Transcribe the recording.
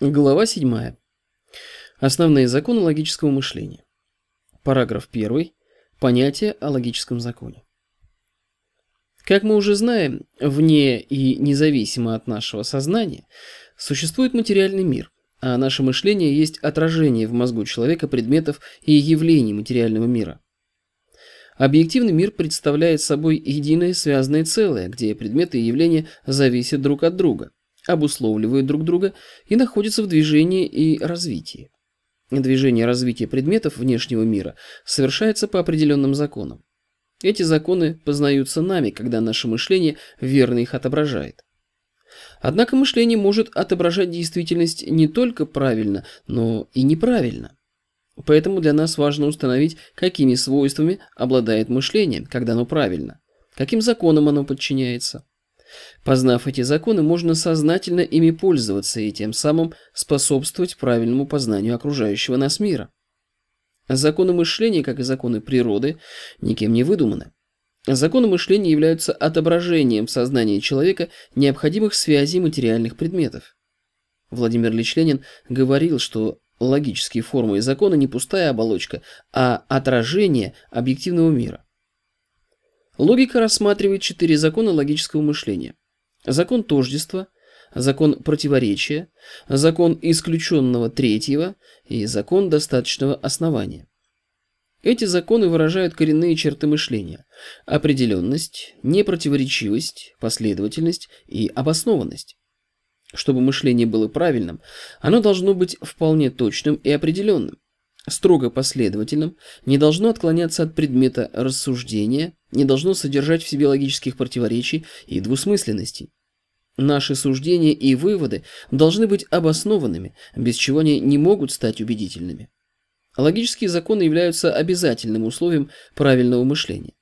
Глава 7. Основные законы логического мышления. Параграф 1. Понятие о логическом законе. Как мы уже знаем, вне и независимо от нашего сознания существует материальный мир, а наше мышление есть отражение в мозгу человека предметов и явлений материального мира. Объективный мир представляет собой единое связанное целое, где предметы и явления зависят друг от друга – обусловливают друг друга и находятся в движении и развитии. Движение развития предметов внешнего мира совершается по определенным законам. Эти законы познаются нами, когда наше мышление верно их отображает. Однако мышление может отображать действительность не только правильно, но и неправильно. Поэтому для нас важно установить, какими свойствами обладает мышление, когда оно правильно, каким законам оно подчиняется. Познав эти законы, можно сознательно ими пользоваться и тем самым способствовать правильному познанию окружающего нас мира. Законы мышления, как и законы природы, никем не выдуманы. Законы мышления являются отображением в сознании человека необходимых связей материальных предметов. Владимир Ильич Ленин говорил, что логические формы и законы не пустая оболочка, а отражение объективного мира. Логика рассматривает четыре закона логического мышления. Закон тождества, закон противоречия, закон исключенного третьего и закон достаточного основания. Эти законы выражают коренные черты мышления – определенность, непротиворечивость, последовательность и обоснованность. Чтобы мышление было правильным, оно должно быть вполне точным и определенным строго последовательным, не должно отклоняться от предмета рассуждения, не должно содержать в себе логических противоречий и двусмысленностей. Наши суждения и выводы должны быть обоснованными, без чего они не могут стать убедительными. Логические законы являются обязательным условием правильного мышления.